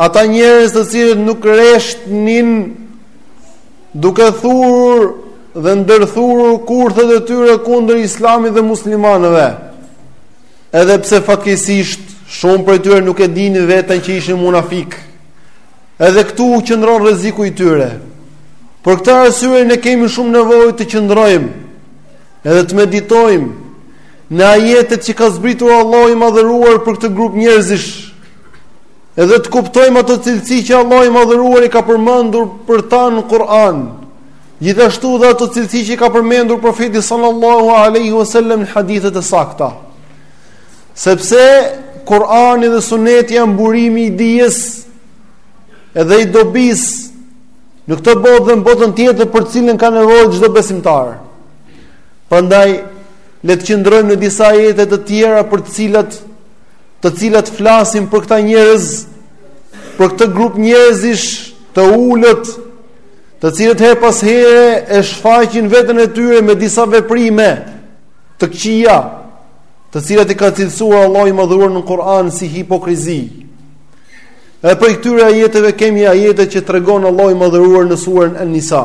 Ata njerëz të cilët nuk rreshtnin duke thurur dhe ndërthurur kurthet e tyre kundër islamit dhe muslimanëve. Edhe pse fatkesisht shumë prej tyre nuk e dinin veten që ishin munafikë. Edhe këtu u qëndron rreziku i tyre. Për këtë arsye ne kemi shumë nevojë të qëndrojmë edhe të meditojmë në ajetet që ka zbritur Allahu i madhëruar për këtë grup njerëzish. Edhe të kuptojmë ato cilësi që Allahu i madhëruar i ka përmendur për ta në Kur'an, gjithashtu dhe ato cilësi që i ka përmendur profeti sallallahu aleyhi wasallam në hadithet e sakta. Sepse Kur'ani dhe suneti janë burimi i dijes edhe i dobisë në këtë botë dhe në botën tjetër për të cilën ka nevojë çdo besimtar. Prandaj le të qëndrojmë në disa ajete të tjera për të cilat të cilat flasin për këta njerëz, për këtë grup njerëzish të ulët, të cilët herë pas here e shfaqin veten e tyre me disa veprime të këqija, të cilat i ka cilësuar Allahu i Madhëruar në Kur'an si hipokrizi. Dhe prej këtyre ajeteve kemi ajete që tregon Allahu i Madhëruar në surën An-Nisa.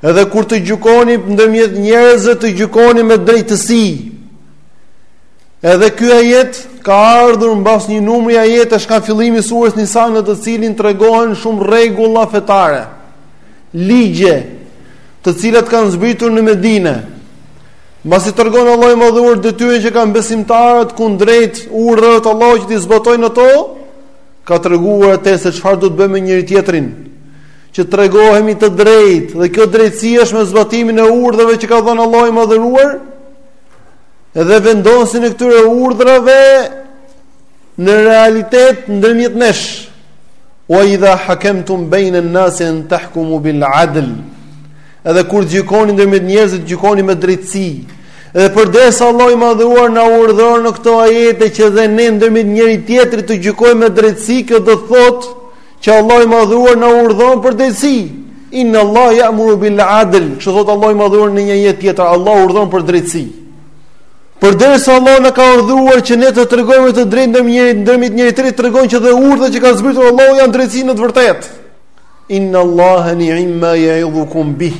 Edhe kur të gjykoni ndërmjet njerëzve të gjykoni me drejtësi. Edhe ky ajet ka ardhur mbas një numri ajetesh nga fillimi i surës Nisa në të cilin tregohen shumë rregulla fetare, ligje, të cilat kanë zbritur në Medinë. Mbasi tregon Allahu i madhëruar detyrën që kanë besimtarët kundrejt urdhrave të Allahut që t'i zbatojnë ato, ka treguar atë se çfarë duhet të bëjmë me njëri-tjetrin. që të tregohemi të drejtë dhe kjo drejtësi është me zbatimin e urdhrave që ka dhënë Allahu i Madhëruar dhe vendosjen e këtyre urdhrave në realitet ndërmjet nesh wa idha hakamtum bayna an-nas an tahkumu bil adl edhe kur të gjykoni ndërmjet njerëzve të gjykoni me drejtësi Dhe përderisa Allahu i madhëruar na urdhëron në këto ajete që dhe ne ndërmjet njëri-tjetrit të gjykojmë me drejtësi, kjo do të thotë Që Allahu i madhëruar na urdhëron për drejtësi. Inna Allah ja'muru bil adl. Kështu thotë Allahu i madhëruar në një ajet tjetër. Allahu urdhëron për drejtësi. Përderisa Allahu na ka urdhëruar që ne të tregohemi të drejtë ndër njëri, ndërmjet njëri-tjetrit, tregon që dhe urdhrat që ka zbritur Allahu janë drejtësi në të vërtetë. Inna Allahe ni'imma je'idhukum bih.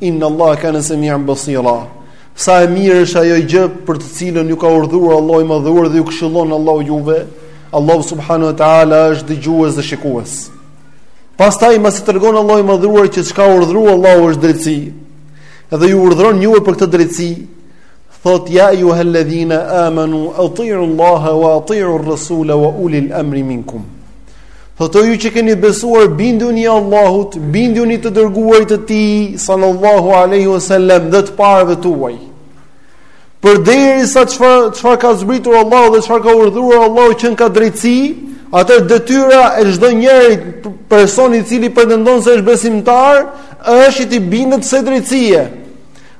Inna Allahe kane semian besira. Sa e mirë është ajo gjë për të cilën ju ka urdhëruar Allahu i Madhëruar dhe ju këshillon Allahu juve. Allahu subhanahu wa taala është dëgjues dhe shikues. Pastaj mbasi tregon Allahu i Madhëruar që çka urdhëruar Allahu është drejtësi. Dhe ju urdhëron juve për këtë drejtësi. Thot ja ejjuhalladhina amanu atiiu Allaha wa atiiu ar-rasula wa ulil amri minkum. Thot o ju që keni besuar, binduni Allahut, binduni të dërguarit të Tij, sallallahu alaihi wasallam, dhe të parëve tuaj. Përderisa çfarë ka zbritur Allahu dhe çfarë ka urdhëruar Allahu qenka drejtësi, atëherë detyra e çdo njërit person i cili pretendon se është besimtar, është t'i bindet kësaj drejtësie.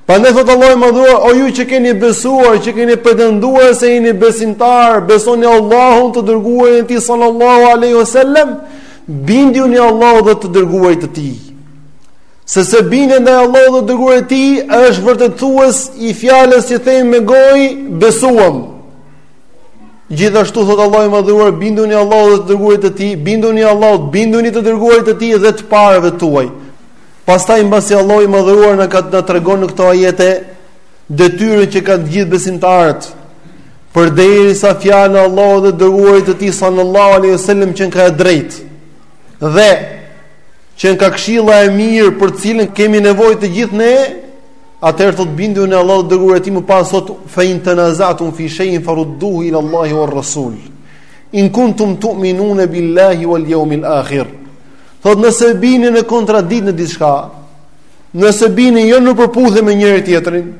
Prandaj thot Allahu i madhëruar, o ju që keni besuar, që keni pretenduar se jeni besimtar, besoni Allahun të dërguarin e tij sallallahu alaihi wasallam, binduni Allahut dhe të dërguarit të tij. Se se bindja ndaj Allahut dhe të dërguarit të tij është vërtetues i fjalës që themi me gojë, besuam. Gjithashtu thot Allahu i madhëruar, binduni Allahut dhe të dërguarit të tij, binduni Allahut, binduni të dërguarit të tij dhe të parëve tuaj. Pastaj mbasi Allahu i Madhëruar na ka na tregon në këto ajete detyrën që kanë të gjithë besimtarët, përderisa fjala e Allahut dhe dërguarit të Tij sallallahu alaihi wasallam qenka e drejtë. Dhe qenka këshilla e mirë për të cilën kemi nevojë të gjithë ne, atëherë thot binduni Allahut dhe dërguarit e tij më pas thot fa in tanazatum fi shay'in farudduhu ila Allahi war rasul. In kuntum tu'minuna billahi wal yawmil akhir. Thot nëse bini në kontradikt në diçka, nëse bini jo në përputhje me njëri tjetrin,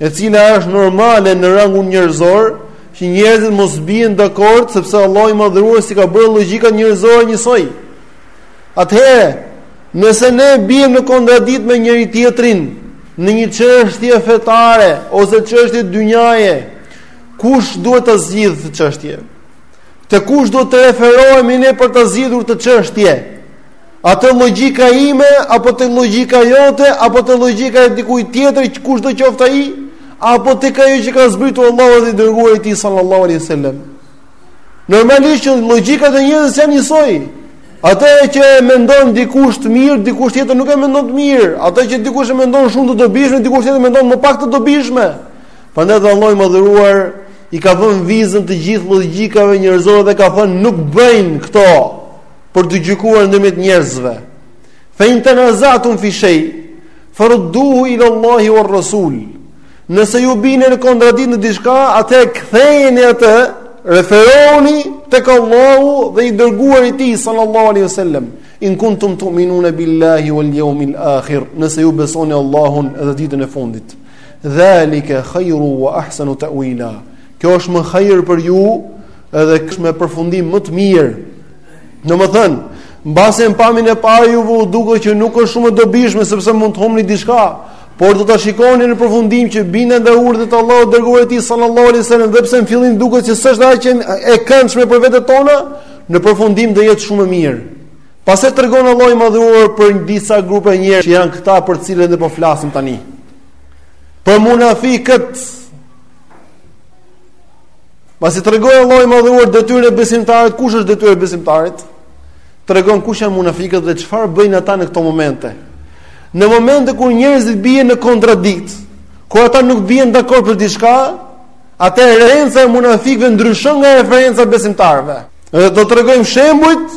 e cila është normale në rangun njerëzor, që njerëzit mos bien dakord sepse Allahu i madhëruar s'i ka bërë logjikat njerëzore njësoj. Atëherë, nëse ne biem në kontradikt me njëri tjetrin në një çështje fetare ose çështje dynjaje, kush duhet ta zgjidhë çështjen? Te kush do të referohemi ne për ta zgjidhur atë çështje? A te logjika ime apo te logjika jote apo te logjika e dikujt tjetër kushdo qoftë ai apo tek ajo që ka zbritur Allahu dhe i dërguari i tij sallallahu alaihi sallam normalisht që logjikat e njerëzve s'janë njësoj atë që e mendon dikush të mirë dikush tjetër nuk e mendon të mirë atë që dikush e mendon shumë të dobishme dikush tjetër e mendon më pak të dobishme prandaj Allahu i madhëruar i ka vënë vizën të gjithë logjikave njerëzore dhe ka thënë nuk bëjnë këto për të gjykuar ndërmjet njerëzve. Fa in tanazatum fi shay farudduhu ila Allahi war Rasul. Nëse ju bini në kontradikt në diçka, atëherë kthejeni atë, referoni tek Allahu dhe i dërguari i tij sallallahu alaihi wasallam. In kuntum tu'minuna billahi wal yawmil akhir. Nëse ju besoni Allahun dhe ditën e fundit. Dhalike khajrun wa ahsanu teuila. Kjo është më khajrë për ju edhe është me përfundim më të mirë. Domethënë, mbase në pamjen e parë juve duket që nuk është shumë e dobishme sepse mund të humbni diçka, por do ta shikoni në përfundim që bindja ndaj urdhrit Allahut e të dërguarit të tij sallallahu alai sallam edhe pse në fillim duket që s'është edhe aq e këndshme për vetet tona, në përfundim do jetë shumë e mirë. Pastaj tregon Allahu i Madhëruar për disa grupe njerëzish që janë këta për të cilët ne po flasim tani. Për munafikët. Pasi tregon Allahu i Madhëruar detyrën e besimtarit, kush është detyra e besimtarit? Tregon kush janë munafikët dhe çfarë bëjnë ata në këto momente. Në momente kur njerëzit bien në kontradikt, kur ata nuk bien dakord për diçka, atëherë referenca e munafikëve ndryshon nga referenca e besimtarëve. Dhe do të tregojmë shembujt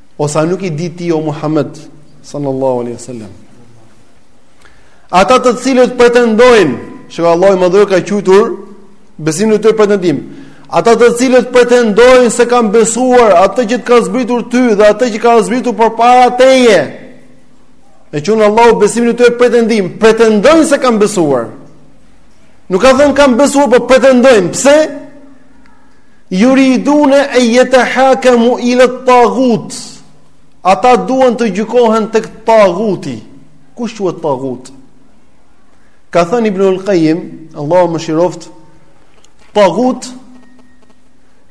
Ose a nuk i di ti o Muhammed sallallahu alaihi wasallam? Ata të cilët pretendojnë, shiko Allahu i Madhëruar e ka quajtur besimin e tyre pretendim. Ata të cilët pretendojnë se kanë besuar atë që të ka zbritur ty dhe atë që ka zbritur përpara teje. E quan Allahu besimin e tyre pretendim, pretendojnë se kanë besuar. Nuk ka thënë kanë besuar, por pretendojnë. Pse? Yuridune en jetehakemu ilet-tagut. Ata duan të gjykohen tek taguti. Kush quhet tagut? Ka thënë Ibn Al-Kajim, Allahu e mëshiroftë, tagut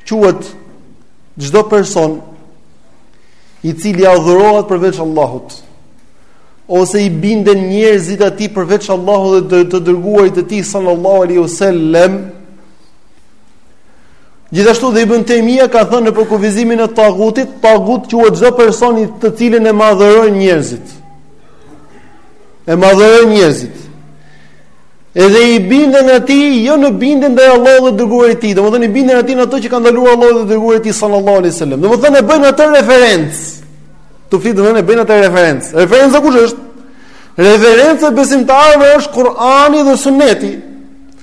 quhet çdo person i cili adhurohet përveç Allahut ose i binden njerëzit atij përveç Allahut dhe të dërguarit të tij sallallahu alaihi wasallam Gjithashtu dhe Ibn Taymija ka thënë në përkufizimin e tagutit, tagut quhet çdo person të cilin e madhërojnë njerëzit. E madhërojnë njerëzit. Edhe i binden atij, jo në bindje ndaj Allahut dhe të dërguarit të tij, domethënë i binden atij në ato që ka ndaluar Allahu dhe i dërguari i tij sallallahu alaihi wasallam. Domethënë e bëjnë atë referencë. Tu flit domethënë e bëjnë atë referencë. Referenca kush është? Referenca e besimtarëve është Kur'ani dhe Sunneti.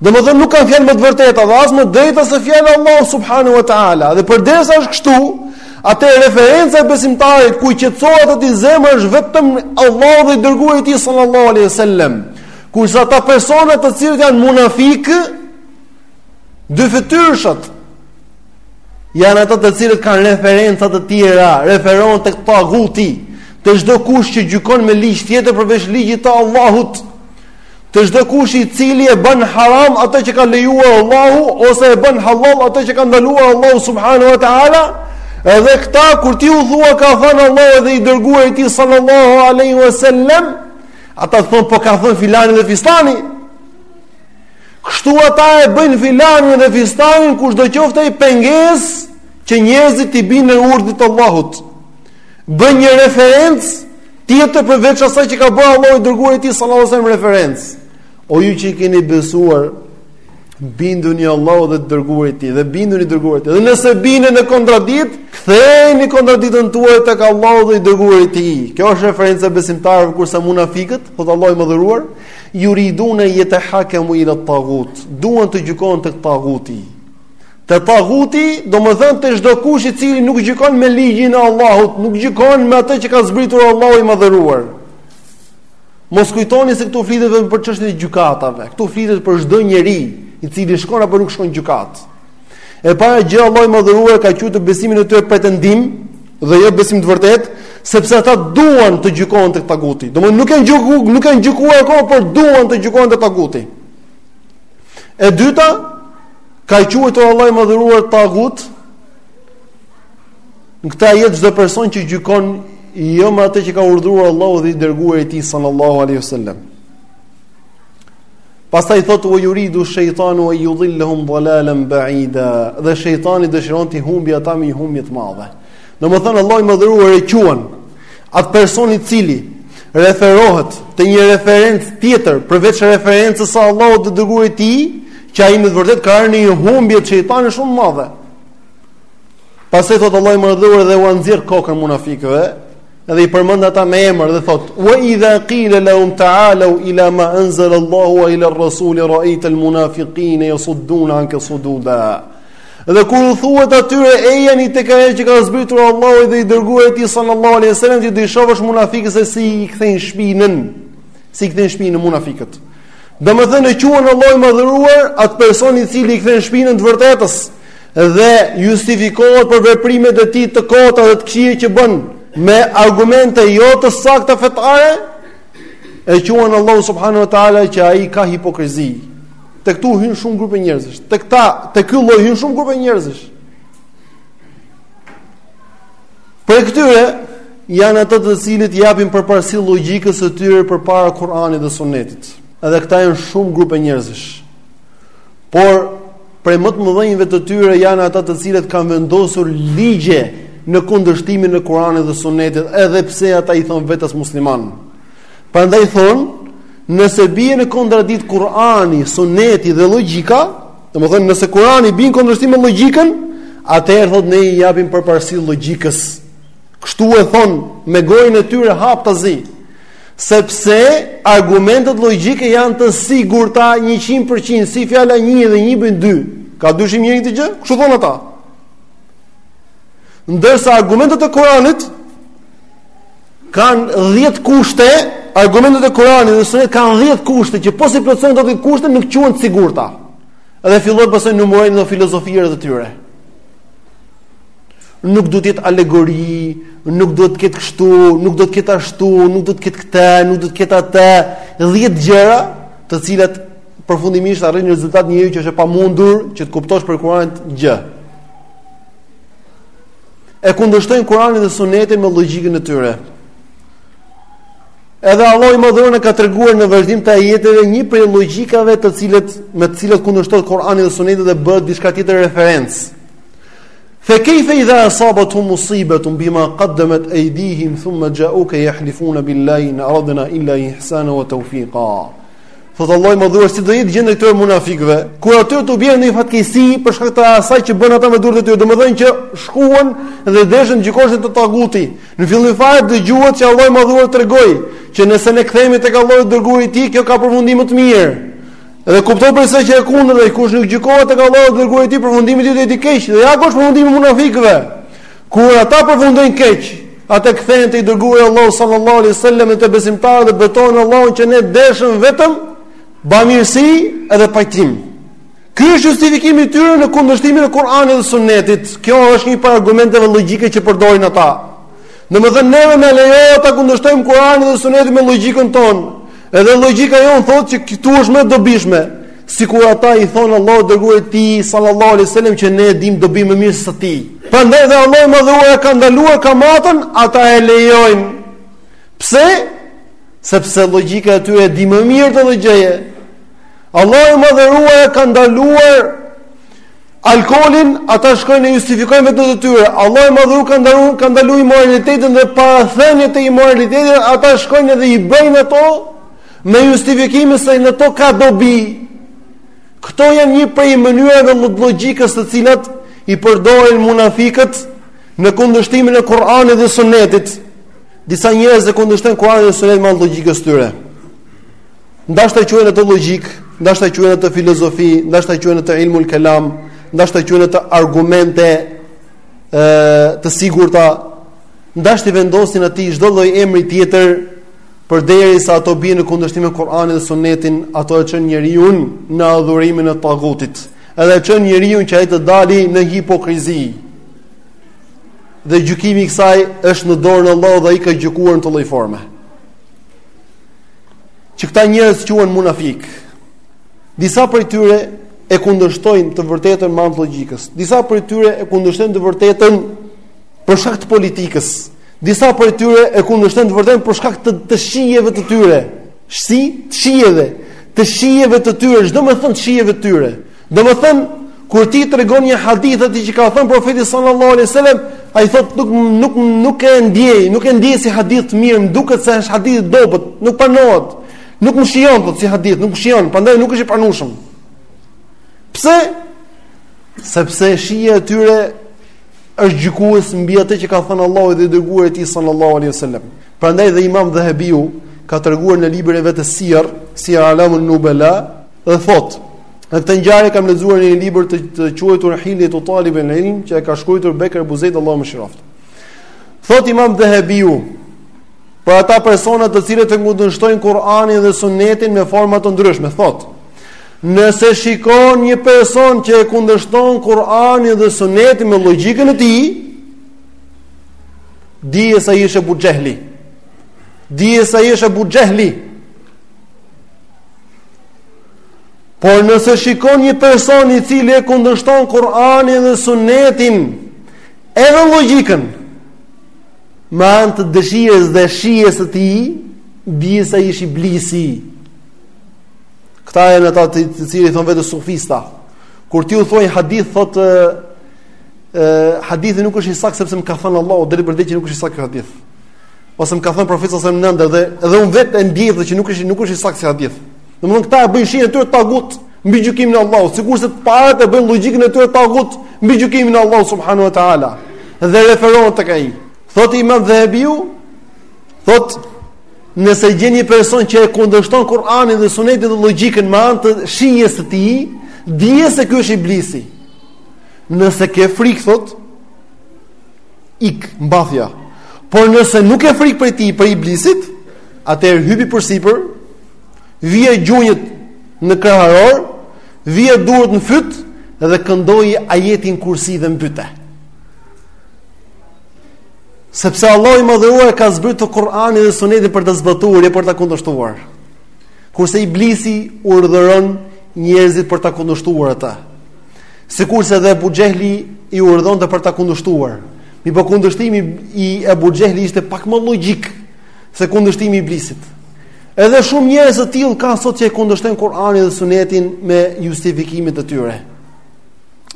Domethënë nuk ka fjalë më të vërteta dhe as më të drejta se fjala e Allahut subhanahu wa taala. Dhe përderisa është kështu, atëherë referenca e besimtarit ku i qetësohet atij zemra është vetëm Allahu dhe i dërguari i tij sallallahu alaihi wasallam. Kurse ata persona të cilët janë munafikë, dyfytyrëshët janë ata të cilët kanë referenca të tjera, referohen tek taguti, te çdokush që gjykon me ligj tjetër përveç ligjit të Allahut. Te çdokush i cili e bën haram atë që ka lejuar Allahu ose e bën hallall atë që ka ndaluar Allahu subhanahu wa taala, edhe këta kur t'u thua ka thënë Allahu dhe i dërguar i tij sallallahu alaihi wasallam, ata thonë po ka thënë filani dhe fistani. Kështu ata e bëjnë filanin dhe fistanin kushdo qoftë ai pengesë që njerëzit t'i binden urdhrit të Allahut. Bën një referencë tjetër përveç asaj që ka bërë Allahu e i dërguar i tij sallallahu alajhi wasallam referencë. O ju që i keni besuar, binduni Allahut dhe të dërguarit të tij dhe binduni të dërguarit. Dhe nëse bini në kontradiktë, kthejeni kontradiktën tuaj tek Allahu dhe i dërguari i tij. Kjo është referenca e besimtarëve kurse munafikët, thotë Allahu i madhëruar, yuriduna yatahakamu ila at-taghut. Duan të gjykohen tek taghuti. Te taguti, domethënë te çdokush i cili nuk gjykon me ligjin e Allahut, nuk gjykon me atë që ka zbritur Allahu i madhëruar. Mos kujtoni se këtu flitet vetëm për çështjen e gjykatave. Këtu flitet për çdo njeri i cili shkon apo nuk shkon në gjykatë. E para gjë Allahu i madhëruar ka quajtur besimin e tyre pretendim dhe jo besim të vërtetë, sepse ata duan të gjykohen tek taguti. Domethënë nuk kanë gjykuar, nuk kanë gjykuar akoma, por duan të gjykohen tek taguti. E dyta, Ka e quajtur Allahu i madhëruar tagut në këtë ajet çdo person që gjykon jo me atë që ka urdhëruar Allahu dhe i dërguari i tij sallallahu alaihi wasallam. Pastaj thotë ua yuridu shejtanu ay yudhillahum dalalan ba'ida. Dhe shejtani dëshiron t'i humbi ata me një humbje të madhe. Domethënë Allahu i madhëruar e quan atë person i cili referohet te një referencë tjetër përveç referencës së Allahut dhe të dërguarit të tij që ai me të vërtetë ka rënë në një humbje që është shumë e madhe Pastaj thotë Allahu i madhëruar dhe ua nxjerr kokën munafikëve Edhe i përmend ata me emër dhe thotë Wa idha kile lehum taalau ila ma enzel Allahu ua ila rasuli raejtel munafikine jesudune anke sududa Dhe kur u thuhet atyre ejani tek ajo që ka zbritur Allahu dhe i dërguari i tij sallallahu alaihi wasallam ti do shohësh munafikët se si i kthejnë shpinën, si i kthejnë shpinën munafikët. Domethënë e quan Allahu i madhëruar atë person i cili i kthen shpinën të vërtetës dhe justifikohet për veprimet e tij të kota dhe të këqija që bën me argumente jo të sakta fetare, e quan Allahu subhanahu wa taala që ai ka hipokrizi. Te këtu hyjnë shumë grupe njerëzish. Te këta, te ky lloj hyjnë shumë grupe njerëzish. Prej këtyre janë ata të cilët i japin përparësi logjikës së tyre përpara Kur'anit dhe Sunetit. Edhe këta janë shumë grupe njerëzish. Por prej më të mëdhenjve të tyre janë ata të cilët kanë vendosur ligje në kundërshtim me Kuranit dhe Sunetit, edhe pse ata i thonë vetes muslimanë. Prandaj thonë, nëse bie në kontradikt Kur'ani, Suneti dhe logjika, domethënë nëse Kur'ani bie në kundërshtim me logjikën, atëherë thot ne i japim përparësi logjikës. Kështu e thon me gojën e tyre haptazi, sepse argumentet logjike janë të sigurta 100% si fjala 1 dhe 1 bën 2. Ka dyshim njeri në këtë gjë? Kështu thon ata. Ndërsa argumentet e Kur'anit Kan 10 kushte, argumentet e Kuranit dhe Sunetit kanë 10 kushte që po s'i plotësojnë ato 10 kushte nuk quhen të sigurta. Dhe fillojnë pastaj numërojnë në filozofinë e tyre. Nuk duhet të jetë alegori, nuk duhet të ketë kështu, nuk duhet të ketë ashtu, nuk duhet të ketë këtë, nuk duhet të ketë atë, 10 gjëra, të cilat përfundimisht arrin në rezultat njeriu që është e pamundur që të kuptosh prej Kuranit gjë. e kundërshtojnë Kur'anin dhe Sunetin me logjikën e tyre. Edhe Allahu i Madhëruar ka treguar në vazhdim të ajeteve një prej logjikave të cilat me të cilat kundërshtohet Kur'ani dhe Suneti dhe bëhet diçka tjetër referencë. Fa kayfa idha asabatuhum musibatun bima qaddamat aydihim thumma ja'uka yahlifuna billahi in aradna illa ihsana wa tawfiqa. Thot Allahu i Madhëruar si do jetë gjendja e këtyre munafikëve, kur atyre t'u bjerë një fatkeqësi për shkak të asaj që bënë ata me duart e tyre, domethënë që shkuan dhe deshën të gjykoheshin te taguti. Në fillim fare dëgjuat që Allahu i Madhëruar tregoi që nëse ne kthehemi tek Allahu e i dërguari i tij, kjo ka përfundim më të mirë. Dhe kuptohet prej saj që e kundërta kush nuk gjykohet tek Allahu e i dërguari i tij, përfundimi i tij do të jetë i keq. Dhe ja ku është përfundimi i munafikëve. Kur ata përfundojnë keq, ata kthehen te i dërguari i Allahut sallallahu alaihi wasallam e te besimtarët dhe betohen në Allahun që ne deshëm vetëm bamirësi edhe pajtim. Ky është justifikimi i tyre në kundërshtimin e Kur'anit dhe Sunnetit. Kjo është një prej argumenteve logjike që përdorin ata. Domethënë neve na lejohet ta kundërshtojmë Kuranin dhe sunetin me logikën tonë Edhe logjika jonë thotë që këtu është më e dobishme, sikur ata i thonë Allahut e të dërguarit të tij sallallahu alaihi wasallam që ne e dimë dobinë më mirë se sa ti. Prandaj dhe Allahu i Madhëruar e ka ndaluar kamatën, ata e lejojnë. Pse? Sepse logjika e tyre e di më mirë këtë gjë. Allahu i Madhëruar e ka ndaluar Alkoolin ata shkojnë e justifikojnë veten e tyre. Allahu i Madhëruar ka ndaluar ka ndaluar imoralitetin dhe parathëniet e imoralitetit ata shkojnë dhe i bëjnë ato me justifikimin se në to ka dobi. Këto janë një prej mënyrave të logjikës të cilat i përdorin munafikët në kundërshtimin e Kur'anit dhe Sunetit. Disa njerëz e kundërshtojnë Kur'anin dhe Sunetin me anë të logjikës së tyre. Ndashta quhen ato logjik, ndashta quhen ato filozofi, ndashta quhen ato ilmul kalam, ndashta quhen ato argumente ë të sigurta, ndashta i vendosin atij çdo lloj emri tjetër përderisa ato bien në kundërshtim me Kur'anin dhe Sunnetin, ato e çojnë njeriun në adhurimin e tagutit. Edhe e çojnë njeriun që ai të dali në hipokrizi. Dhe gjykimi i kësaj është në dorën e Allahut dhe ai ka gjykuar në këtë lloj forme. që këta njerëz quhen munafikë. Disa prej tyre e kundërshtojnë të vërtetën me anë të logjikës. Disa prej tyre e kundërshtojnë të vërtetën për shkak të politikës. Disa prej tyre e kundërshtojnë të vërtetën për shkak të të shijeve të tyre. Si të shijeve, të shijeve të tyre, ç'do me thënë të shijeve të tyre. Domethënë, kur ti tregon një hadith atë që ka thënë profeti sallallahu alejhi ue sellem, ai thotë nuk nuk nuk e ndjej, nuk e ndjej si hadith të mirë, më duket se është hadith i dobët, nuk pranohet. Nuk më shijon thotë si hadith, nuk më shijon, prandaj nuk është i pranueshëm. Pse? Sepse shija e tyre është gjykues mbi atë që ka thënë Allahu dhe i dërguari i tij sallallahu alejhi ue sellem. Prandaj dhe Imam Dhehebiu ka treguar në librin e vet Sir, Sijer Alamin Nubela, Dhe thotë, Dhe këtë ngjarje e kam lexuar në një libër të, të quajtur Hiljetu Talibil Ilm, që e ka shkruar Bekr Ebu Zejd Allahu e mëshiroftë. Thot Imam Dhehebiu, për ata persona të cilët e kundërshtojnë Kur'anin dhe Sunetin me forma të ndryshme, thot: Nëse shikon një person që e kundërshton Kur'anin dhe Sunetin me logjikën e tij, dije se ai është Ebu Xhehli. Dije se ai është Ebu Xhehli. Por nëse shikon një person i cili e kundërshton Kur'anin dhe Sunetin, edhe logjikën, me anë të dëshirës dhe shijes së tij, dije se ai është iblisi. Këta janë ata të cilët i thonë vetes sufista. Kur ti u thua një hadith thotë ë hadithi nuk është i saktë sepse më ka thënë Allahu drejtpërdrejt që nuk është i saktë ky hadith. Ose më ka thënë profeti sallallahu alajhi wasallam në ëndërr dhe unë vetë e ndjej që nuk është nuk është i saktë ky hadith. Domethënë këta e bëjnë shijen e tyre tagut mbi gjykimin e Allahut, sikurse të parët e bëjnë logjikën e tyre tagut mbi gjykimin e Allahut subhanahu wa taala. Dhe referohen tek ai. Thotë Imam Dhehebiu, thotë nëse gjen një person që e kundërshton Kur'anin dhe Sunetin dhe logjikën me anë të shijes së tij, dije se ky është iblisi. Nëse ke frikë thotë ik mbathja. Por nëse nuk ke frikë prej tij, prej iblisit, atëherë hypi përsipër, vije gjunjët në kraharor, vije durët në fyt dhe këndoji ajetin kursi dhe mbyte. Sepse Allahu i madhëruar ka zbritur Kur'anin dhe Sunetin për ta zbatuar e jo për ta kundërshtuar. Kurse iblisi urdhëron njerëzit për ta kundërshtuar atë. Sikurse dhe Ebu Xhehli i urdhëronte për ta kundërshtuar. Mirëpo kundërshtimi i Ebu Xhehlit ishte pak më logjik se kundërshtimi i Iblisit. Edhe shumë njerëz të tillë ka sot që e kundërshtojnë Kur'anin dhe Sunetin me justifikimet e tyre.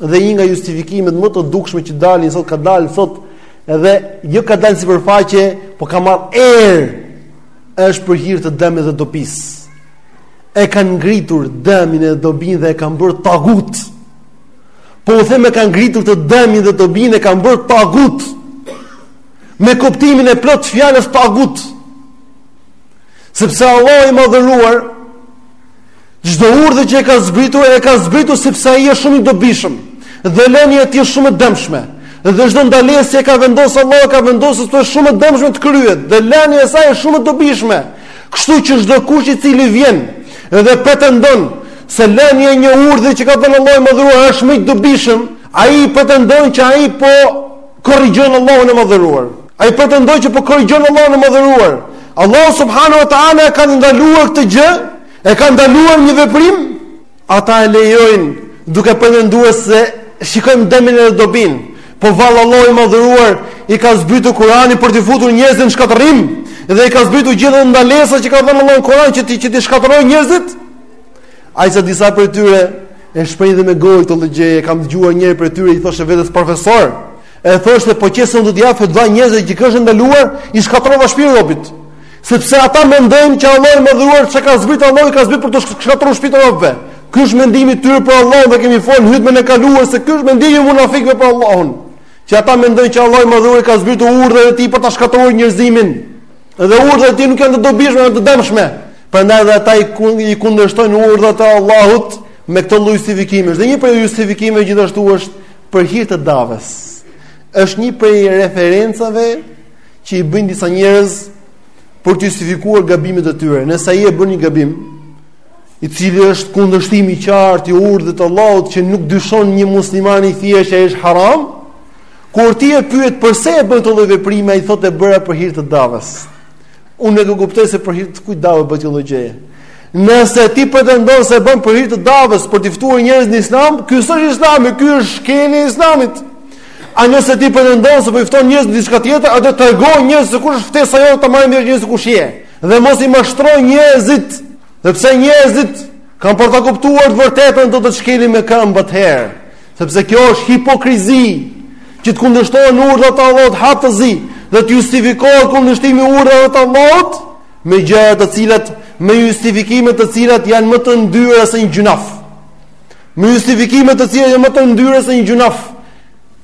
Dhe një nga justifikimet më të dukshme që dalin sot ka dalë sot edhe jo ka dalë sipërfaqe, por ka marrë erë është për hir të dëmit dhe dobisë. e kanë ngritur dëmin e dobinë dhe e kanë bërë tagut. Po u them e kanë ngritur dëmin dhe dobinë e kanë bërë tagut. Me kuptimin e plotë fjalës tagut. Sepse Allahu i madhëruar çdo urdhër që e ka zbritur e ka zbritur sepse ai është shumë i dobishëm dhe lënia e tij është shumë e dëmshme. Dhe çdo ndalesë që ka vendosur Allahu e ka vendosur se është shumë e dëmshme të kryhet dhe lënia e saj është shumë e dobishme. Kështu që çdo kush i cili vjen dhe pretendon se lënia e një urdhri që ka dhënë Allahu i Madhëruar është më i dobishëm, ai pretendon që ai po korrigjon Allahun e Madhëruar. Ai pretendon që po korrigjon Allahun e Madhëruar. Allahu subhanahu wa taala e ka ndaluar këtë gjë, e ka ndaluar një veprim Ata e lejojnë duke pretenduar se shikojmë dëmin dhe dobinë. Po vallë Allahu i madhëruar e ka zbritur Kur'anin për t'i futur njerëzit në shkatërrim dhe i ka zbritur gjithë ndalesat që ka dhënë Allahu në Kur'an që t'i që t'i shkatërrojë njerëzit. Aq sa disa prej tyre e shprehin dhe me gojë këtë gjë, e kam dëgjuar një prej tyre i thoshte vetes profesor, e thoshte po qe se do t'i jap fatva njerëzve që kjo është e ndaluar, i shkatërrova shpirtin robit. Sepse ata mendojnë që Allahu i madhëruar çka ka zbrit Allahu ka zbrit për të shkatërruar shpirtin e robëve. Ky është mendimi i tyre për Allahun dhe kemi fol në hutben e kaluar se ky është mendimi i munafikëve për Allahun. Që ata mendojnë që Allahu i madhëruar ka zbritur urdhrat e tij për ta shkatërruar njerëzimin. Dhe urdhrat e tij nuk janë të dobishme, janë të dëmshme. Prandaj edhe ata i kundërshtojnë urdhrat e Allahut me këtë lloj justifikimi. Dhe një prej justifikimeve gjithashtu është për hir të davës. Është një prej referencave që i bëjnë disa njerëz për të justifikuar gabimet e tyre. Nëse ai e bën një gabim, i cili është kundërshtim i qartë i urdhrit të Allahut që nuk dyshon një musliman i thjeshtë që është haram, kur ti e pyet pse e bën këtë lloj veprimi, ai thotë e bëra për hir të davës. Unë nuk e kuptoj se për hir të kujt dave bën ti këtë lloj gjëje. Nëse ti pretendon se e bën për hir të davës për të ftuar njerëz në Islam, ky s'është Islami, ky është shkelje e Islamit. E nëse ti pretendon se po i fton njerëzit në diçka tjetër, atëherë tregoju njerëzve se kush është ftesa jote ta marrin vesh njerëzit kush je. Dhe mos i mashtro njerëzit, sepse njerëzit kanë për ta kuptuar të vërtetën do të të shkelin me këmbë atëherë, sepse kjo është hipokrizi që të kundërshtohen urdhrat e Allahut haptazi dhe të justifikohet kundërshtimi i urdhave të Allahut me gjëra të cilat me justifikime të cilat janë më të ndyra se një gjynaf. me justifikime të cilat janë më të ndyra se një gjynah,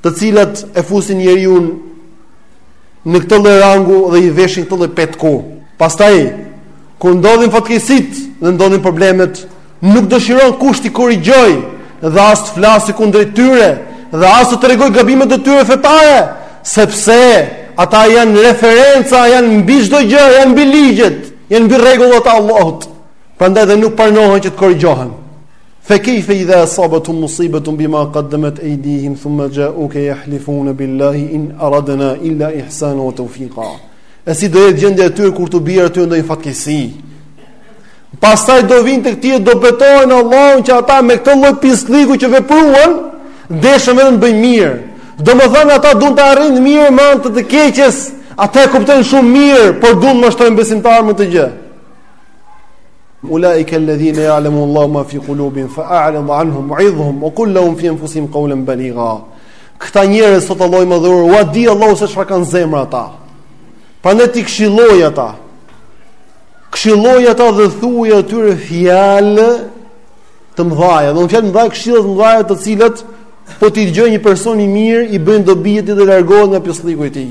të cilat e fusin njeriun në këtë lloj rangu dhe i veshin këtë lloj petku. Pastaj kur ndodhin fatkeqësitë dhe ndodhin problemet, nuk dëshiron kush t'i korrigjojë dhe as të flasë kundrejt tyre dhe as të tregojë gabimet e tyre fetare, sepse ata janë referenca, janë mbi çdo gjë, janë mbi ligjet, janë mbi rregullat e Allahut. Prandaj dhe nuk pranohen që të korrigjohen. Fe kejfe idhe esabet'hum musibetun bima kaddemet ejdihim thumme xhauke jahlifune billahi in eradna illa ihsanen ue teufika. E si do jetë gjendja e tyre kur t'u bjerë atyre ndonjë fatkeqësi. Pastaj do vinë tek ti e do betohen në Allahun që ata me këtë lloj pisllëku që vepruan, deshën vetëm të bëjnë mirë. Domethënë ata duan ta arrijnë të mirën me anë të të keqes, ata e kuptojnë shumë mirë, por duan t'i mashtrojnë besimtarët me këtë gjë. Ulaika alladhina ya'lamu Allahu ma fi qulubihim fa'rid 'anhum wa'idhhum wa qul lahum fi anfusihim qawlan baligha. Këta njerëz thotë Allahu i madhëruar, ua di Allahu se çfarë kanë në zemra ata. Prandaj ti këshilloji ata. Këshilloji ata dhe thuaju atyre fjalë të mëdha, domethënë fjalë këshilla të mëdha të cilat po t'i dëgjojë një person i mirë i bëjnë dobi dhe largohet nga pisllëku i tij.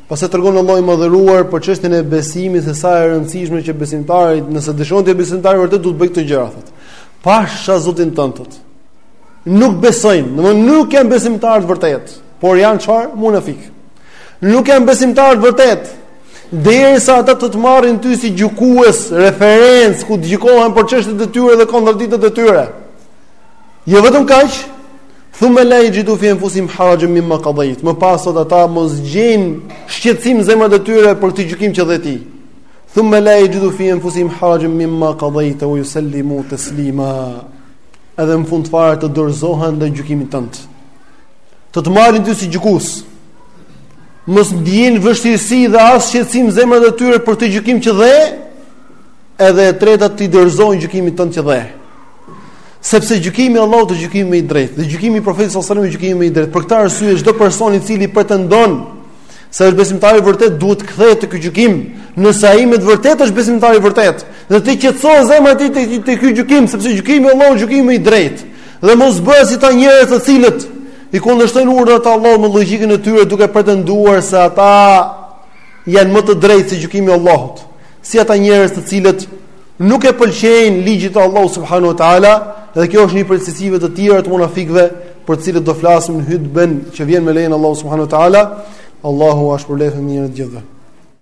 Pasi tregon Allahu i madhëruar për çështjen e besimit se sa e rëndësishme që besimtari, nëse dëshiron të jetë besimtar i vërtetë duhet t'i bëjë këto gjëra thotë. Pasha Zotin tënd thotë. Nuk besojnë, domethënë nuk janë besimtarë të vërtetë, por janë çfarë? Munafikë. Nuk janë besimtarë të vërtetë. Derisa ata të të marrin ty si gjykues, referencë ku të gjykohen për çështjet e tyre dhe kontradiktat e tyre. Jo vetëm kaq, thumma la yajidu fi anfusihim harajan mimma qadayt. Më pas thotë ata mos gjejnë shqetësim në zemrat e tyre për këtë gjykim që dhe ti. Thumma la yajidu fi anfusihim harajan mimma qadayt wa yusallimu taslima. Edhe në fund fare të dorëzohen ndaj gjykimit tënd. Të të marrin ty si gjykues. Mos ndjejnë vështirësi dhe as shqetësim në zemrat e tyre për këtë gjykim që dhe edhe e treta t'i dorëzohen gjykimit tënd që dhe. Sepse gjykimi i Allahut është gjykimi më i drejtë dhe gjykimi i Profetit sallallahu alajhi wasallam është gjykimi më i drejtë. Për këtë arsye çdo person i cili pretendon se është besimtar i vërtet duhet të kthehet te ky gjykim, nëse ai me të vërtetë është besimtar i vërtet. Dhe t'i qetësohet zemra e tij te, te ky gjykim, sepse gjykimi i Allahut është gjykimi më i drejtë. Dhe mos bëhet si ata njerëz të cilët i kundërshtojnë urdhrat e Allahut me logjikën e tyre duke pretenduar se ata janë më të drejtë se gjykimi i Allahut. Si ata njerëz të cilët nuk e pëlqejnë ligjet e Allahut subhanahu wa taala dhe kjo është një prej cilësive të tjera të munafikëve për të cilët do flasim në hutben që vjen me lejen e Allahut subhanahu wa taala Allahu ua shpërbleftë me të mira të gjithëve